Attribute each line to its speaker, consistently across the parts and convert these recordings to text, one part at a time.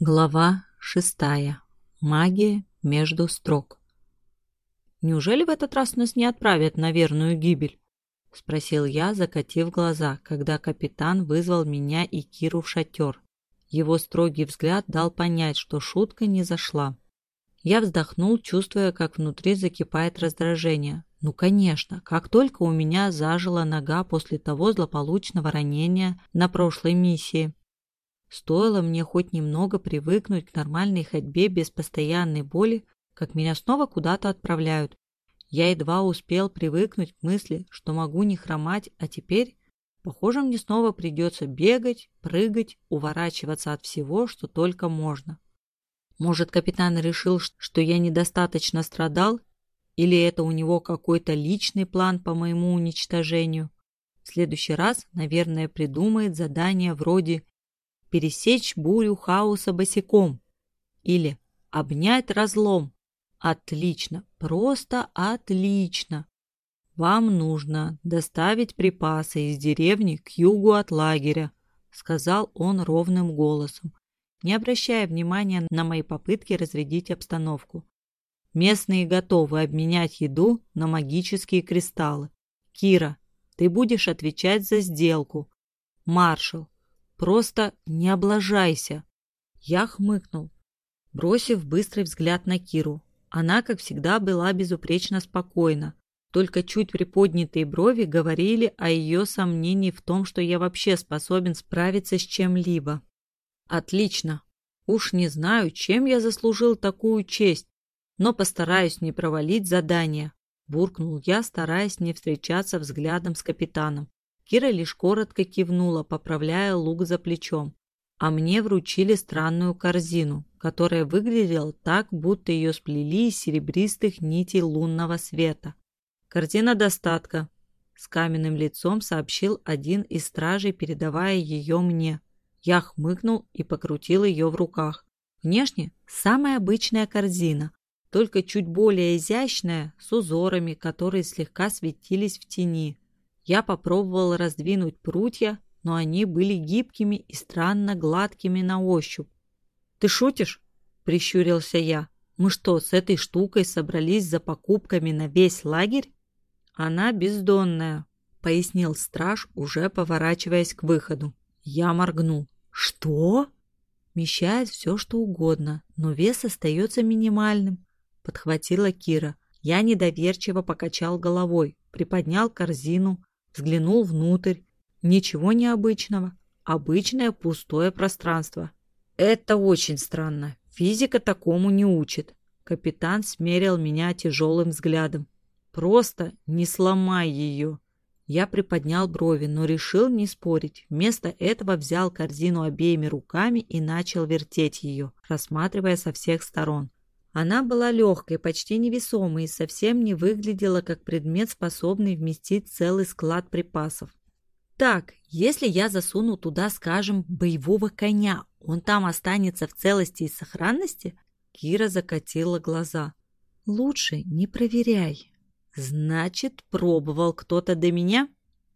Speaker 1: Глава шестая. Магия между строк. «Неужели в этот раз нас не отправят на верную гибель?» — спросил я, закатив глаза, когда капитан вызвал меня и Киру в шатер. Его строгий взгляд дал понять, что шутка не зашла. Я вздохнул, чувствуя, как внутри закипает раздражение. Ну, конечно, как только у меня зажила нога после того злополучного ранения на прошлой миссии. Стоило мне хоть немного привыкнуть к нормальной ходьбе без постоянной боли, как меня снова куда-то отправляют. Я едва успел привыкнуть к мысли, что могу не хромать, а теперь, похоже, мне снова придется бегать, прыгать, уворачиваться от всего, что только можно. Может, капитан решил, что я недостаточно страдал, или это у него какой-то личный план по моему уничтожению? В следующий раз, наверное, придумает задание вроде пересечь бурю хаоса босиком. Или обнять разлом. Отлично, просто отлично. Вам нужно доставить припасы из деревни к югу от лагеря, сказал он ровным голосом, не обращая внимания на мои попытки разрядить обстановку. Местные готовы обменять еду на магические кристаллы. Кира, ты будешь отвечать за сделку. Маршал, Просто не облажайся. Я хмыкнул, бросив быстрый взгляд на Киру. Она, как всегда, была безупречно спокойна. Только чуть приподнятые брови говорили о ее сомнении в том, что я вообще способен справиться с чем-либо. Отлично. Уж не знаю, чем я заслужил такую честь, но постараюсь не провалить задание, буркнул я, стараясь не встречаться взглядом с капитаном. Кира лишь коротко кивнула, поправляя лук за плечом. А мне вручили странную корзину, которая выглядела так, будто ее сплели из серебристых нитей лунного света. «Корзина достатка», — с каменным лицом сообщил один из стражей, передавая ее мне. Я хмыкнул и покрутил ее в руках. Внешне самая обычная корзина, только чуть более изящная, с узорами, которые слегка светились в тени. Я попробовал раздвинуть прутья, но они были гибкими и странно гладкими на ощупь. «Ты шутишь?» – прищурился я. «Мы что, с этой штукой собрались за покупками на весь лагерь?» «Она бездонная», – пояснил страж, уже поворачиваясь к выходу. Я моргнул. «Что?» «Вмещает все, что угодно, но вес остается минимальным», – подхватила Кира. Я недоверчиво покачал головой, приподнял корзину, Взглянул внутрь. Ничего необычного. Обычное пустое пространство. Это очень странно. Физика такому не учит. Капитан смерил меня тяжелым взглядом. Просто не сломай ее. Я приподнял брови, но решил не спорить. Вместо этого взял корзину обеими руками и начал вертеть ее, рассматривая со всех сторон. Она была легкой, почти невесомой и совсем не выглядела как предмет, способный вместить целый склад припасов. Так, если я засуну туда, скажем, боевого коня, он там останется в целости и сохранности? Кира закатила глаза. Лучше не проверяй. Значит, пробовал кто-то до меня?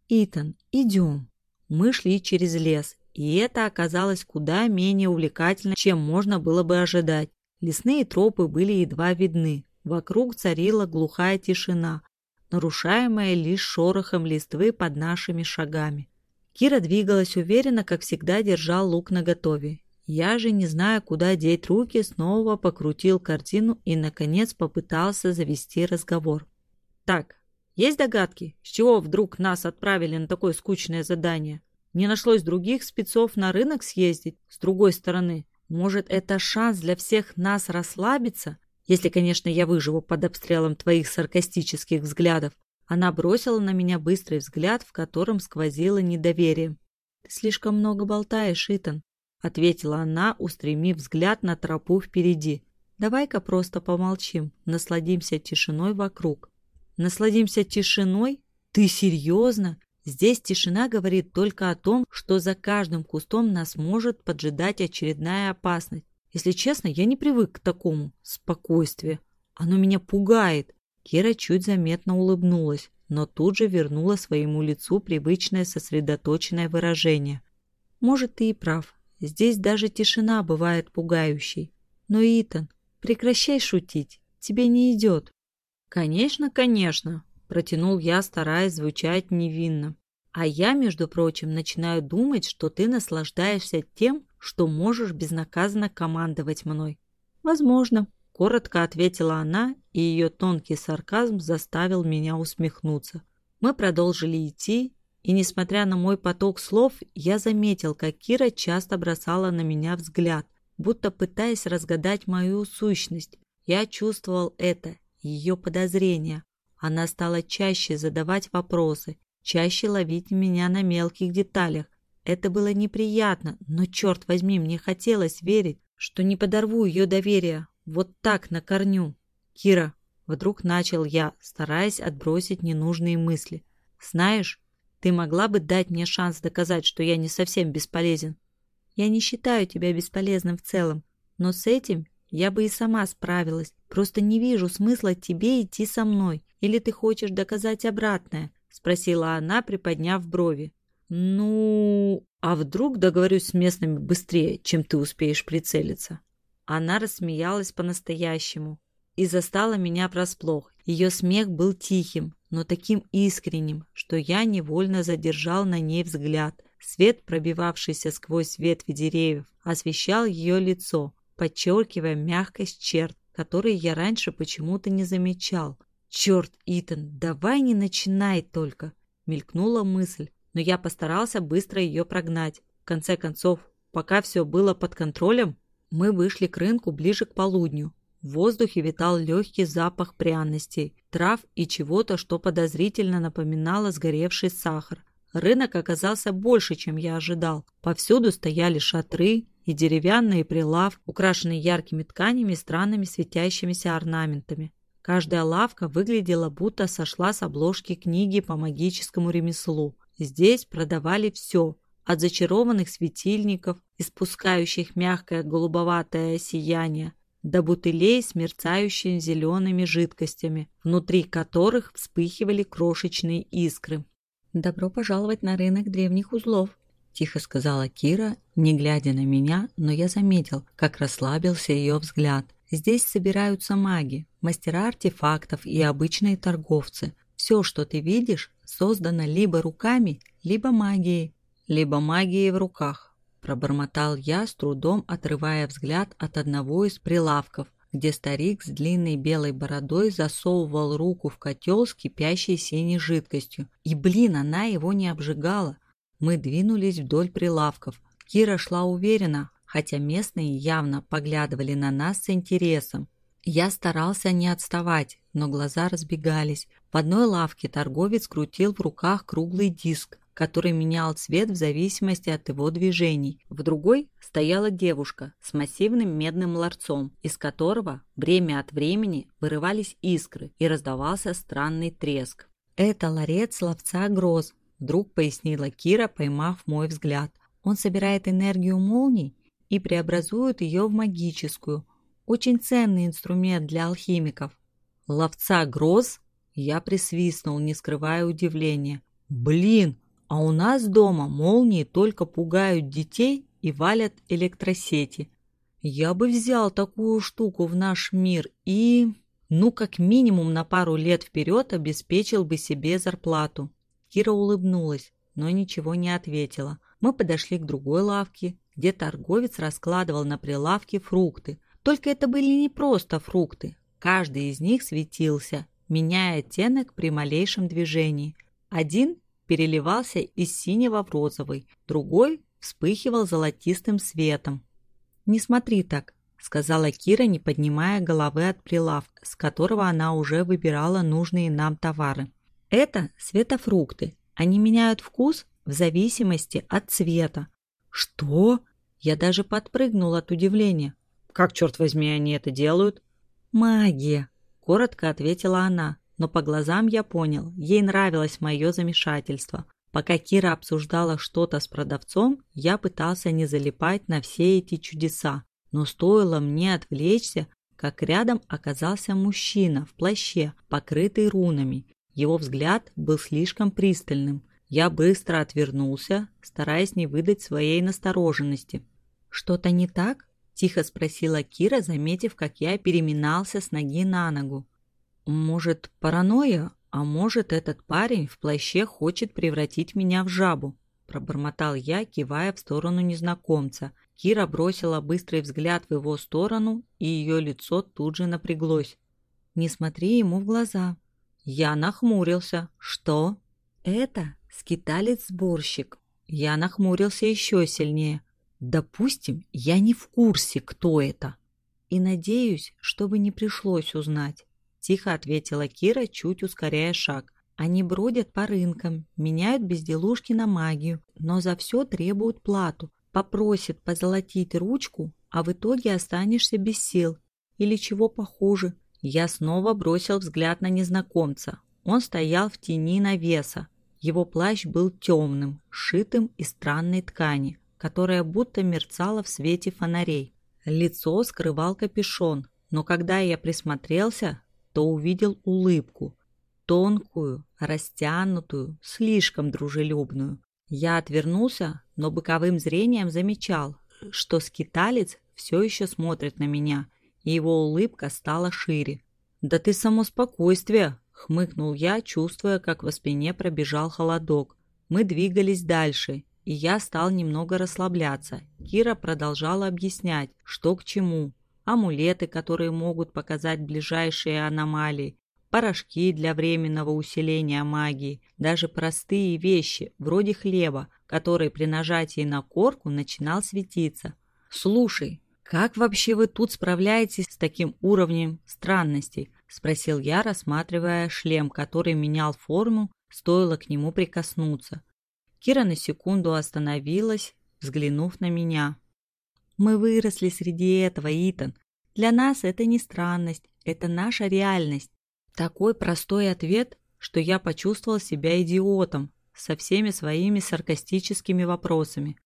Speaker 1: Итан, идем. Мы шли через лес, и это оказалось куда менее увлекательно, чем можно было бы ожидать. Лесные тропы были едва видны. Вокруг царила глухая тишина, нарушаемая лишь шорохом листвы под нашими шагами. Кира двигалась уверенно, как всегда держал лук наготове. Я же, не зная, куда деть руки, снова покрутил картину и, наконец, попытался завести разговор. «Так, есть догадки, с чего вдруг нас отправили на такое скучное задание? Не нашлось других спецов на рынок съездить с другой стороны?» Может, это шанс для всех нас расслабиться? Если, конечно, я выживу под обстрелом твоих саркастических взглядов. Она бросила на меня быстрый взгляд, в котором сквозило недоверие. «Ты слишком много болтаешь, Итан», — ответила она, устремив взгляд на тропу впереди. «Давай-ка просто помолчим, насладимся тишиной вокруг». «Насладимся тишиной? Ты серьезно? Здесь тишина говорит только о том, что за каждым кустом нас может поджидать очередная опасность. Если честно, я не привык к такому спокойствию. Оно меня пугает. Кира чуть заметно улыбнулась, но тут же вернула своему лицу привычное сосредоточенное выражение. Может, ты и прав. Здесь даже тишина бывает пугающей. Но, Итан, прекращай шутить. Тебе не идет. Конечно, конечно, протянул я, стараясь звучать невинно. А я, между прочим, начинаю думать, что ты наслаждаешься тем, что можешь безнаказанно командовать мной. Возможно, коротко ответила она, и ее тонкий сарказм заставил меня усмехнуться. Мы продолжили идти, и, несмотря на мой поток слов, я заметил, как Кира часто бросала на меня взгляд, будто пытаясь разгадать мою сущность. Я чувствовал это, ее подозрения. Она стала чаще задавать вопросы, чаще ловить меня на мелких деталях. Это было неприятно, но, черт возьми, мне хотелось верить, что не подорву ее доверие вот так на корню. Кира, вдруг начал я, стараясь отбросить ненужные мысли. Знаешь, ты могла бы дать мне шанс доказать, что я не совсем бесполезен. Я не считаю тебя бесполезным в целом, но с этим я бы и сама справилась. Просто не вижу смысла тебе идти со мной. Или ты хочешь доказать обратное? Спросила она, приподняв брови. Ну, а вдруг договорюсь с местными быстрее, чем ты успеешь прицелиться? Она рассмеялась по-настоящему и застала меня врасплох. Ее смех был тихим, но таким искренним, что я невольно задержал на ней взгляд. Свет, пробивавшийся сквозь ветви деревьев, освещал ее лицо, подчеркивая мягкость черт, которые я раньше почему-то не замечал. «Черт, Итан, давай не начинай только!» Мелькнула мысль, но я постарался быстро ее прогнать. В конце концов, пока все было под контролем, мы вышли к рынку ближе к полудню. В воздухе витал легкий запах пряностей, трав и чего-то, что подозрительно напоминало сгоревший сахар. Рынок оказался больше, чем я ожидал. Повсюду стояли шатры и деревянные прилав, украшенные яркими тканями и странными светящимися орнаментами. Каждая лавка выглядела, будто сошла с обложки книги по магическому ремеслу. Здесь продавали все, от зачарованных светильников, испускающих мягкое голубоватое сияние, до бутылей с мерцающими зелеными жидкостями, внутри которых вспыхивали крошечные искры. «Добро пожаловать на рынок древних узлов», – тихо сказала Кира, не глядя на меня, но я заметил, как расслабился ее взгляд. Здесь собираются маги, мастера артефактов и обычные торговцы. Все, что ты видишь, создано либо руками, либо магией, либо магией в руках. Пробормотал я, с трудом отрывая взгляд от одного из прилавков, где старик с длинной белой бородой засовывал руку в котел с кипящей синей жидкостью. И, блин, она его не обжигала. Мы двинулись вдоль прилавков. Кира шла уверенно, хотя местные явно поглядывали на нас с интересом. Я старался не отставать, но глаза разбегались. В одной лавке торговец крутил в руках круглый диск, который менял цвет в зависимости от его движений. В другой стояла девушка с массивным медным ларцом, из которого время от времени вырывались искры и раздавался странный треск. «Это ларец ловца гроз», – вдруг пояснила Кира, поймав мой взгляд. «Он собирает энергию молний и преобразуют ее в магическую. Очень ценный инструмент для алхимиков. Ловца гроз? Я присвистнул, не скрывая удивления. Блин, а у нас дома молнии только пугают детей и валят электросети. Я бы взял такую штуку в наш мир и... Ну, как минимум на пару лет вперед обеспечил бы себе зарплату. Кира улыбнулась, но ничего не ответила. Мы подошли к другой лавке, где торговец раскладывал на прилавке фрукты. Только это были не просто фрукты. Каждый из них светился, меняя оттенок при малейшем движении. Один переливался из синего в розовый, другой вспыхивал золотистым светом. «Не смотри так», — сказала Кира, не поднимая головы от прилавка, с которого она уже выбирала нужные нам товары. «Это светофрукты. Они меняют вкус в зависимости от цвета. «Что?» Я даже подпрыгнул от удивления. «Как, черт возьми, они это делают?» «Магия», — коротко ответила она, но по глазам я понял, ей нравилось мое замешательство. Пока Кира обсуждала что-то с продавцом, я пытался не залипать на все эти чудеса. Но стоило мне отвлечься, как рядом оказался мужчина в плаще, покрытый рунами. Его взгляд был слишком пристальным. Я быстро отвернулся, стараясь не выдать своей настороженности. «Что-то не так?» – тихо спросила Кира, заметив, как я переминался с ноги на ногу. «Может, паранойя? А может, этот парень в плаще хочет превратить меня в жабу?» – пробормотал я, кивая в сторону незнакомца. Кира бросила быстрый взгляд в его сторону, и ее лицо тут же напряглось. «Не смотри ему в глаза». Я нахмурился. «Что?» «Это скиталец-сборщик». Я нахмурился еще сильнее. Допустим, я не в курсе, кто это. И надеюсь, чтобы не пришлось узнать. Тихо ответила Кира, чуть ускоряя шаг. Они бродят по рынкам, меняют безделушки на магию, но за все требуют плату. Попросят позолотить ручку, а в итоге останешься без сил. Или чего похуже. Я снова бросил взгляд на незнакомца. Он стоял в тени навеса. Его плащ был темным, сшитым из странной ткани которая будто мерцала в свете фонарей. Лицо скрывал капюшон, но когда я присмотрелся, то увидел улыбку. Тонкую, растянутую, слишком дружелюбную. Я отвернулся, но боковым зрением замечал, что скиталец все еще смотрит на меня, и его улыбка стала шире. «Да ты само спокойствие!» — хмыкнул я, чувствуя, как во спине пробежал холодок. Мы двигались дальше, и я стал немного расслабляться. Кира продолжала объяснять, что к чему. Амулеты, которые могут показать ближайшие аномалии, порошки для временного усиления магии, даже простые вещи, вроде хлеба, который при нажатии на корку начинал светиться. «Слушай, как вообще вы тут справляетесь с таким уровнем странностей?» – спросил я, рассматривая шлем, который менял форму, стоило к нему прикоснуться. Кира на секунду остановилась, взглянув на меня. «Мы выросли среди этого, Итан. Для нас это не странность, это наша реальность». Такой простой ответ, что я почувствовал себя идиотом со всеми своими саркастическими вопросами.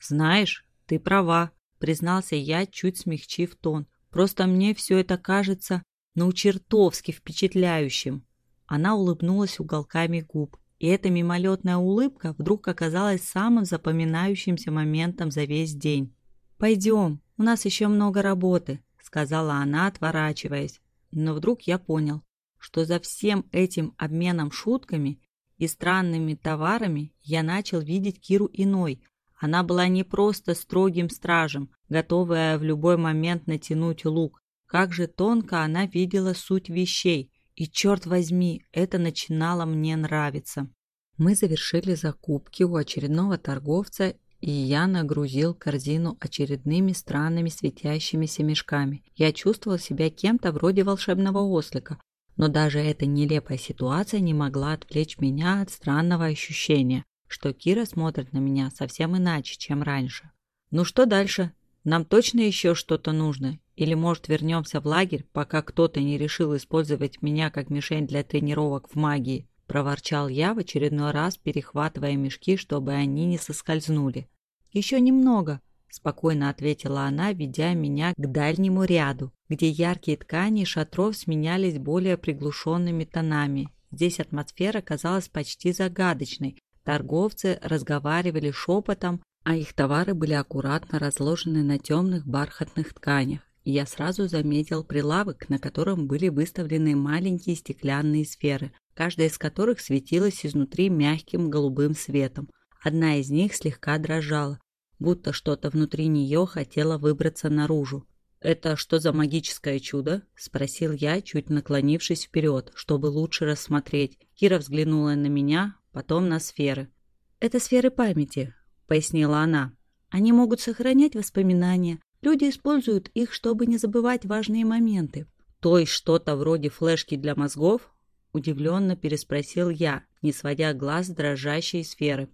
Speaker 1: «Знаешь, ты права», — признался я, чуть смягчив тон. «Просто мне все это кажется, ну, чертовски впечатляющим». Она улыбнулась уголками губ. И эта мимолетная улыбка вдруг оказалась самым запоминающимся моментом за весь день. «Пойдем, у нас еще много работы», — сказала она, отворачиваясь. Но вдруг я понял, что за всем этим обменом шутками и странными товарами я начал видеть Киру иной. Она была не просто строгим стражем, готовая в любой момент натянуть лук. Как же тонко она видела суть вещей — и, черт возьми, это начинало мне нравиться. Мы завершили закупки у очередного торговца, и я нагрузил корзину очередными странными светящимися мешками. Я чувствовал себя кем-то вроде волшебного ослика, но даже эта нелепая ситуация не могла отвлечь меня от странного ощущения, что Кира смотрит на меня совсем иначе, чем раньше. «Ну что дальше? Нам точно еще что-то нужно? Или, может, вернемся в лагерь, пока кто-то не решил использовать меня как мишень для тренировок в магии?» – проворчал я в очередной раз, перехватывая мешки, чтобы они не соскользнули. «Еще немного», – спокойно ответила она, ведя меня к дальнему ряду, где яркие ткани шатров сменялись более приглушенными тонами. Здесь атмосфера казалась почти загадочной. Торговцы разговаривали шепотом, а их товары были аккуратно разложены на темных бархатных тканях я сразу заметил прилавок, на котором были выставлены маленькие стеклянные сферы, каждая из которых светилась изнутри мягким голубым светом. Одна из них слегка дрожала, будто что-то внутри нее хотело выбраться наружу. «Это что за магическое чудо?» – спросил я, чуть наклонившись вперед, чтобы лучше рассмотреть. Кира взглянула на меня, потом на сферы. «Это сферы памяти», – пояснила она. «Они могут сохранять воспоминания, Люди используют их, чтобы не забывать важные моменты. То есть что-то вроде флешки для мозгов? Удивленно переспросил я, не сводя глаз дрожащей сферы.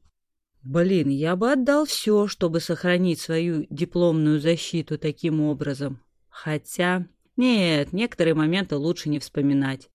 Speaker 1: Блин, я бы отдал все, чтобы сохранить свою дипломную защиту таким образом. Хотя... Нет, некоторые моменты лучше не вспоминать.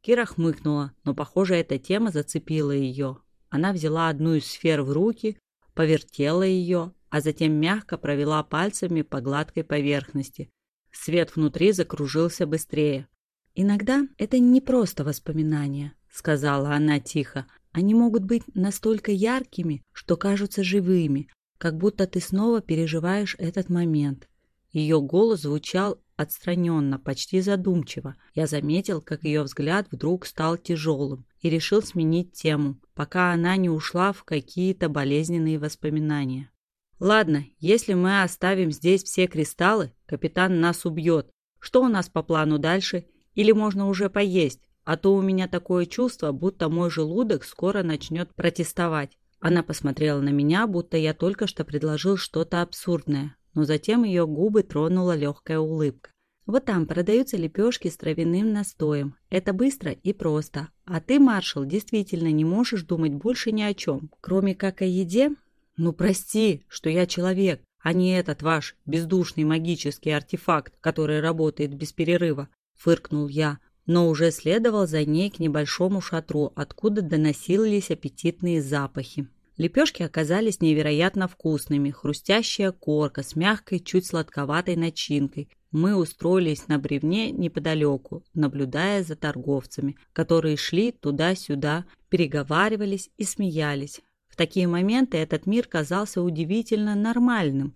Speaker 1: Кира хмыкнула, но, похоже, эта тема зацепила ее. Она взяла одну из сфер в руки, повертела ее, а затем мягко провела пальцами по гладкой поверхности. Свет внутри закружился быстрее. «Иногда это не просто воспоминания», — сказала она тихо. «Они могут быть настолько яркими, что кажутся живыми, как будто ты снова переживаешь этот момент. Ее голос звучал отстраненно, почти задумчиво. Я заметил, как ее взгляд вдруг стал тяжелым и решил сменить тему, пока она не ушла в какие-то болезненные воспоминания. «Ладно, если мы оставим здесь все кристаллы, капитан нас убьет. Что у нас по плану дальше? Или можно уже поесть? А то у меня такое чувство, будто мой желудок скоро начнет протестовать». Она посмотрела на меня, будто я только что предложил что-то абсурдное, но затем ее губы тронула легкая улыбка. Вот там продаются лепешки с травяным настоем. Это быстро и просто. А ты, маршал, действительно не можешь думать больше ни о чем, кроме как о еде? Ну, прости, что я человек, а не этот ваш бездушный магический артефакт, который работает без перерыва, фыркнул я, но уже следовал за ней к небольшому шатру, откуда доносились аппетитные запахи. Лепешки оказались невероятно вкусными, хрустящая корка с мягкой, чуть сладковатой начинкой. Мы устроились на бревне неподалеку, наблюдая за торговцами, которые шли туда-сюда, переговаривались и смеялись. В такие моменты этот мир казался удивительно нормальным.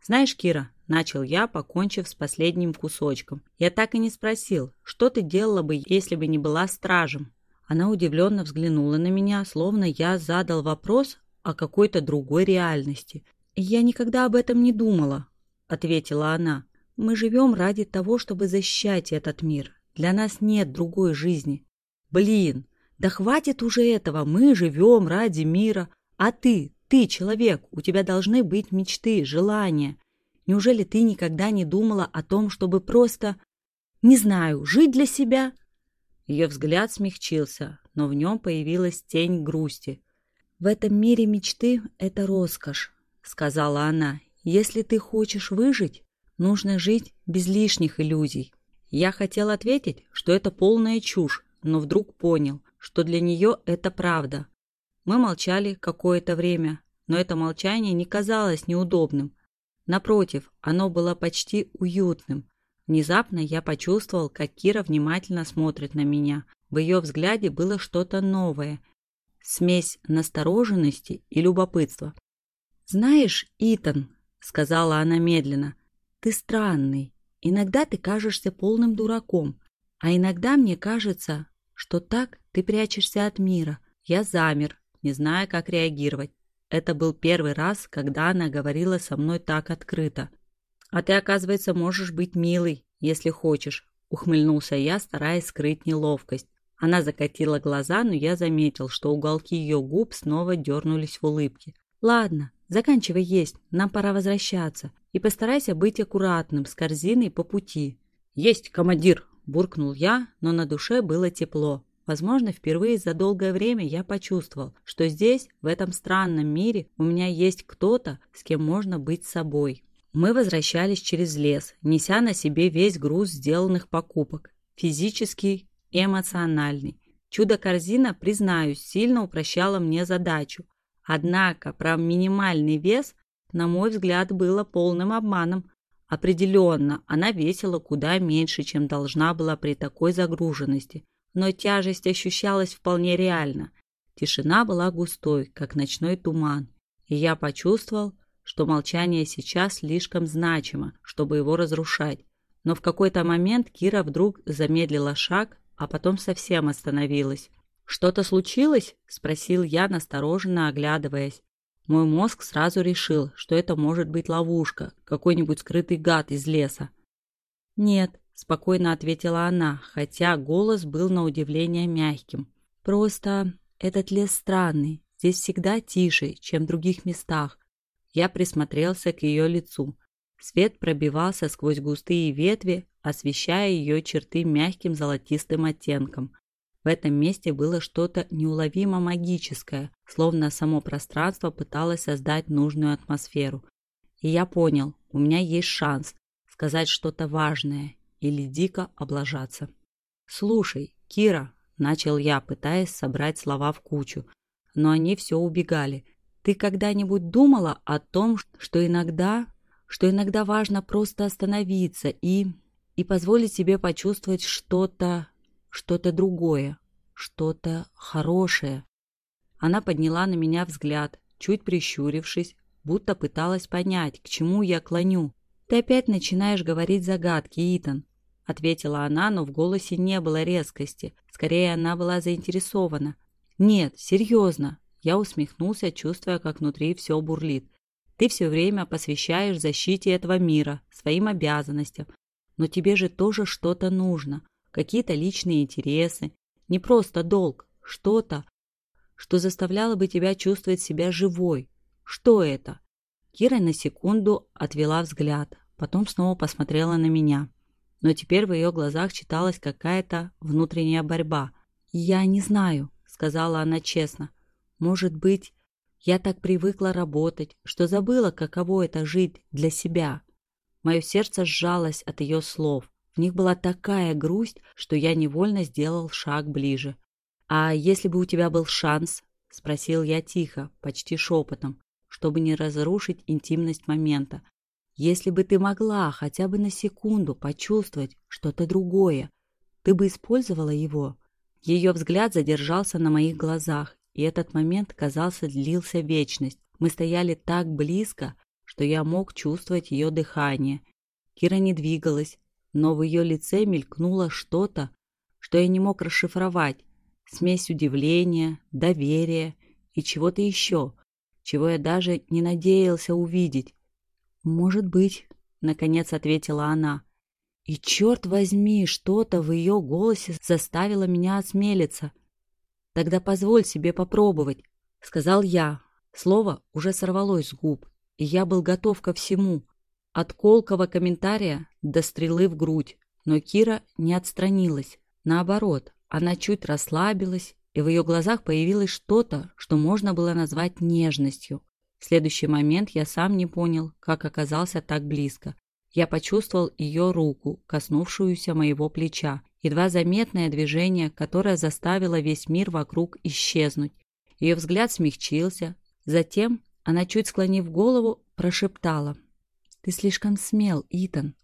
Speaker 1: «Знаешь, Кира», — начал я, покончив с последним кусочком, «я так и не спросил, что ты делала бы, если бы не была стражем?» Она удивленно взглянула на меня, словно я задал вопрос о какой-то другой реальности. «Я никогда об этом не думала», — ответила она. «Мы живем ради того, чтобы защищать этот мир. Для нас нет другой жизни». «Блин, да хватит уже этого, мы живем ради мира. А ты, ты человек, у тебя должны быть мечты, желания. Неужели ты никогда не думала о том, чтобы просто, не знаю, жить для себя?» Ее взгляд смягчился, но в нем появилась тень грусти. «В этом мире мечты — это роскошь», — сказала она. «Если ты хочешь выжить, нужно жить без лишних иллюзий». Я хотел ответить, что это полная чушь, но вдруг понял, что для нее это правда. Мы молчали какое-то время, но это молчание не казалось неудобным. Напротив, оно было почти уютным, Внезапно я почувствовал, как Кира внимательно смотрит на меня. В ее взгляде было что-то новое. Смесь настороженности и любопытства. «Знаешь, Итан», — сказала она медленно, — «ты странный. Иногда ты кажешься полным дураком, а иногда мне кажется, что так ты прячешься от мира. Я замер, не зная, как реагировать. Это был первый раз, когда она говорила со мной так открыто. «А ты, оказывается, можешь быть милой, если хочешь», — ухмыльнулся я, стараясь скрыть неловкость. Она закатила глаза, но я заметил, что уголки ее губ снова дернулись в улыбке. «Ладно, заканчивай есть, нам пора возвращаться. И постарайся быть аккуратным с корзиной по пути». «Есть, командир!» – буркнул я, но на душе было тепло. Возможно, впервые за долгое время я почувствовал, что здесь, в этом странном мире, у меня есть кто-то, с кем можно быть собой. Мы возвращались через лес, неся на себе весь груз сделанных покупок, физический и эмоциональный. Чудо-корзина, признаюсь, сильно упрощала мне задачу. Однако про минимальный вес, на мой взгляд, было полным обманом. Определенно, она весила куда меньше, чем должна была при такой загруженности, но тяжесть ощущалась вполне реально. Тишина была густой, как ночной туман, и я почувствовал, что молчание сейчас слишком значимо, чтобы его разрушать. Но в какой-то момент Кира вдруг замедлила шаг, а потом совсем остановилась. «Что-то случилось?» – спросил я, настороженно оглядываясь. Мой мозг сразу решил, что это может быть ловушка, какой-нибудь скрытый гад из леса. «Нет», – спокойно ответила она, хотя голос был на удивление мягким. «Просто этот лес странный, здесь всегда тише, чем в других местах. Я присмотрелся к ее лицу. Свет пробивался сквозь густые ветви, освещая ее черты мягким золотистым оттенком. В этом месте было что-то неуловимо магическое, словно само пространство пыталось создать нужную атмосферу. И я понял, у меня есть шанс сказать что-то важное или дико облажаться. «Слушай, Кира», — начал я, пытаясь собрать слова в кучу, но они все убегали. Ты когда-нибудь думала о том, что иногда, что иногда важно просто остановиться и и позволить себе почувствовать что-то, что-то другое, что-то хорошее? Она подняла на меня взгляд, чуть прищурившись, будто пыталась понять, к чему я клоню. «Ты опять начинаешь говорить загадки, Итан», — ответила она, но в голосе не было резкости. Скорее, она была заинтересована. «Нет, серьезно». Я усмехнулся, чувствуя, как внутри все бурлит. «Ты все время посвящаешь защите этого мира, своим обязанностям. Но тебе же тоже что-то нужно, какие-то личные интересы, не просто долг, что-то, что заставляло бы тебя чувствовать себя живой. Что это?» Кира на секунду отвела взгляд, потом снова посмотрела на меня. Но теперь в ее глазах читалась какая-то внутренняя борьба. «Я не знаю», — сказала она честно. «Может быть, я так привыкла работать, что забыла, каково это жить для себя». Мое сердце сжалось от ее слов. В них была такая грусть, что я невольно сделал шаг ближе. «А если бы у тебя был шанс?» — спросил я тихо, почти шепотом, чтобы не разрушить интимность момента. «Если бы ты могла хотя бы на секунду почувствовать что-то другое, ты бы использовала его?» Ее взгляд задержался на моих глазах, и этот момент, казался, длился вечность. Мы стояли так близко, что я мог чувствовать ее дыхание. Кира не двигалась, но в ее лице мелькнуло что-то, что я не мог расшифровать. Смесь удивления, доверия и чего-то еще, чего я даже не надеялся увидеть. «Может быть», — наконец ответила она. И, черт возьми, что-то в ее голосе заставило меня осмелиться. «Тогда позволь себе попробовать», — сказал я. Слово уже сорвалось с губ, и я был готов ко всему. От колкого комментария до стрелы в грудь. Но Кира не отстранилась. Наоборот, она чуть расслабилась, и в ее глазах появилось что-то, что можно было назвать нежностью. В следующий момент я сам не понял, как оказался так близко. Я почувствовал ее руку, коснувшуюся моего плеча, едва заметное движение, которое заставило весь мир вокруг исчезнуть. Ее взгляд смягчился. Затем она, чуть склонив голову, прошептала. «Ты слишком смел, Итан.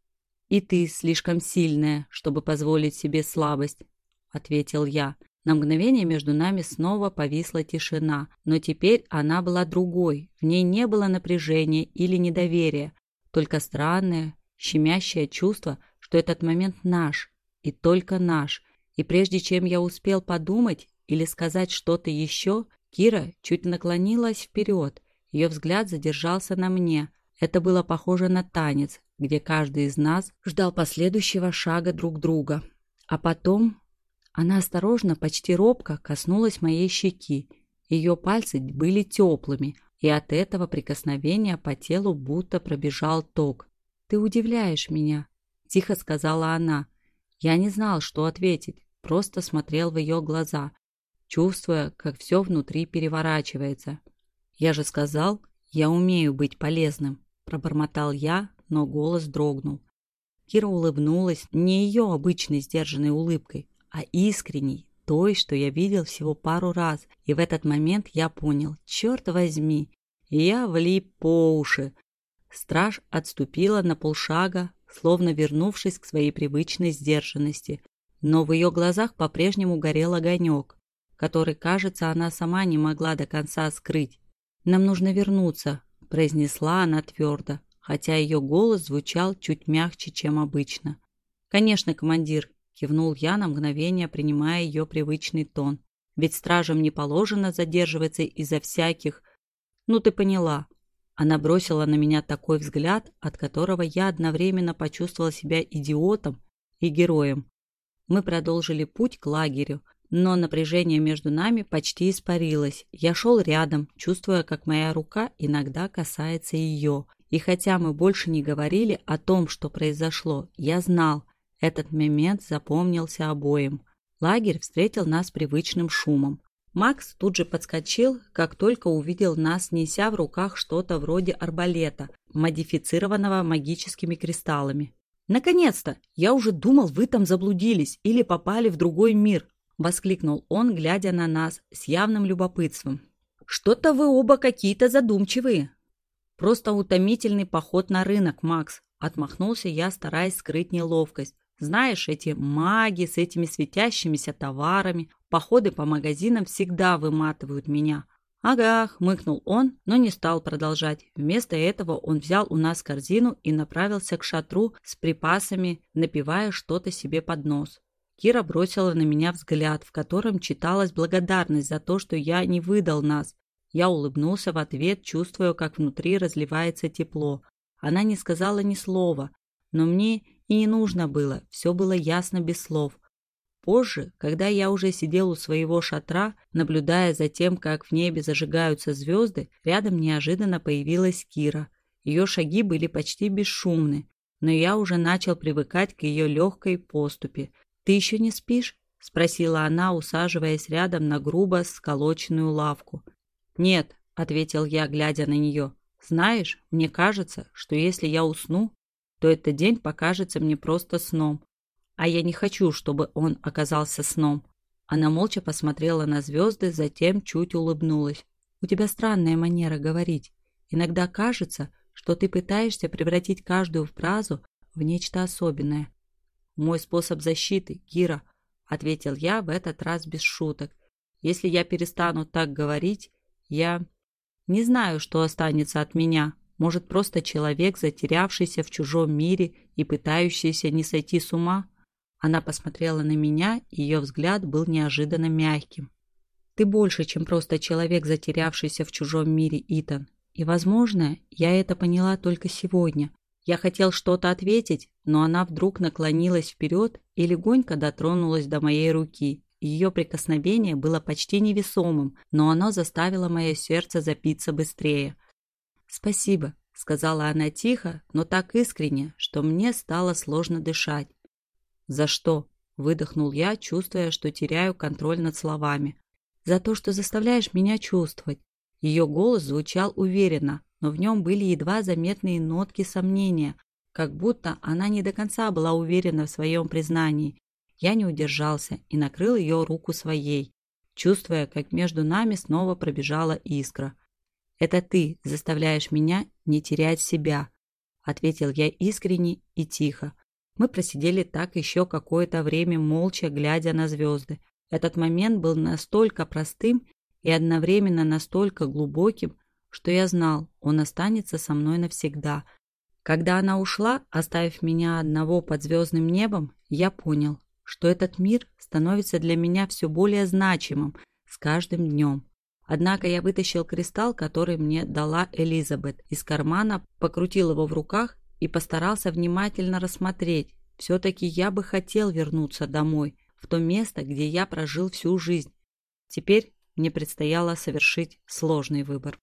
Speaker 1: И ты слишком сильная, чтобы позволить себе слабость», — ответил я. На мгновение между нами снова повисла тишина, но теперь она была другой. В ней не было напряжения или недоверия, только странное, щемящее чувство, что этот момент наш, и только наш. И прежде чем я успел подумать или сказать что-то еще, Кира чуть наклонилась вперед. Ее взгляд задержался на мне. Это было похоже на танец, где каждый из нас ждал последующего шага друг друга. А потом она осторожно, почти робко коснулась моей щеки. Ее пальцы были теплыми, и от этого прикосновения по телу будто пробежал ток. «Ты удивляешь меня», — тихо сказала она. Я не знал, что ответить, просто смотрел в ее глаза, чувствуя, как все внутри переворачивается. «Я же сказал, я умею быть полезным», — пробормотал я, но голос дрогнул. Кира улыбнулась не ее обычной сдержанной улыбкой, а искренней, той, что я видел всего пару раз, и в этот момент я понял, черт возьми, я влип по уши, Страж отступила на полшага, словно вернувшись к своей привычной сдержанности. Но в ее глазах по-прежнему горел огонек, который, кажется, она сама не могла до конца скрыть. «Нам нужно вернуться», – произнесла она твердо, хотя ее голос звучал чуть мягче, чем обычно. «Конечно, командир», – кивнул я на мгновение, принимая ее привычный тон. «Ведь стражам не положено задерживаться из-за всяких...» «Ну, ты поняла», она бросила на меня такой взгляд, от которого я одновременно почувствовала себя идиотом и героем. Мы продолжили путь к лагерю, но напряжение между нами почти испарилось. Я шел рядом, чувствуя, как моя рука иногда касается ее. И хотя мы больше не говорили о том, что произошло, я знал, этот момент запомнился обоим. Лагерь встретил нас привычным шумом. Макс тут же подскочил, как только увидел нас, неся в руках что-то вроде арбалета, модифицированного магическими кристаллами. «Наконец-то! Я уже думал, вы там заблудились или попали в другой мир!» — воскликнул он, глядя на нас с явным любопытством. «Что-то вы оба какие-то задумчивые!» «Просто утомительный поход на рынок, Макс!» — отмахнулся я, стараясь скрыть неловкость. Знаешь, эти маги с этими светящимися товарами, походы по магазинам всегда выматывают меня. «Ага», — хмыкнул он, но не стал продолжать. Вместо этого он взял у нас корзину и направился к шатру с припасами, напивая что-то себе под нос. Кира бросила на меня взгляд, в котором читалась благодарность за то, что я не выдал нас. Я улыбнулся в ответ, чувствуя, как внутри разливается тепло. Она не сказала ни слова, но мне и не нужно было, все было ясно без слов. Позже, когда я уже сидел у своего шатра, наблюдая за тем, как в небе зажигаются звезды, рядом неожиданно появилась Кира. Ее шаги были почти бесшумны, но я уже начал привыкать к ее легкой поступе. «Ты еще не спишь?» – спросила она, усаживаясь рядом на грубо сколоченную лавку. «Нет», – ответил я, глядя на нее. «Знаешь, мне кажется, что если я усну, то этот день покажется мне просто сном. А я не хочу, чтобы он оказался сном. Она молча посмотрела на звезды, затем чуть улыбнулась. «У тебя странная манера говорить. Иногда кажется, что ты пытаешься превратить каждую фразу в нечто особенное». «Мой способ защиты, Кира», — ответил я в этот раз без шуток. «Если я перестану так говорить, я не знаю, что останется от меня. Может, просто человек, затерявшийся в чужом мире и пытающийся не сойти с ума?» Она посмотрела на меня, и ее взгляд был неожиданно мягким. «Ты больше, чем просто человек, затерявшийся в чужом мире, Итан. И, возможно, я это поняла только сегодня. Я хотел что-то ответить, но она вдруг наклонилась вперед и легонько дотронулась до моей руки. Ее прикосновение было почти невесомым, но оно заставило мое сердце запиться быстрее. «Спасибо», — сказала она тихо, но так искренне, что мне стало сложно дышать. «За что?» – выдохнул я, чувствуя, что теряю контроль над словами. «За то, что заставляешь меня чувствовать». Ее голос звучал уверенно, но в нем были едва заметные нотки сомнения, как будто она не до конца была уверена в своем признании. Я не удержался и накрыл ее руку своей, чувствуя, как между нами снова пробежала искра. «Это ты заставляешь меня не терять себя», — ответил я искренне и тихо. Мы просидели так еще какое-то время, молча глядя на звезды. Этот момент был настолько простым и одновременно настолько глубоким, что я знал, он останется со мной навсегда. Когда она ушла, оставив меня одного под звездным небом, я понял, что этот мир становится для меня все более значимым с каждым днем. Однако я вытащил кристалл, который мне дала Элизабет, из кармана, покрутил его в руках и постарался внимательно рассмотреть. Все-таки я бы хотел вернуться домой, в то место, где я прожил всю жизнь. Теперь мне предстояло совершить сложный выбор.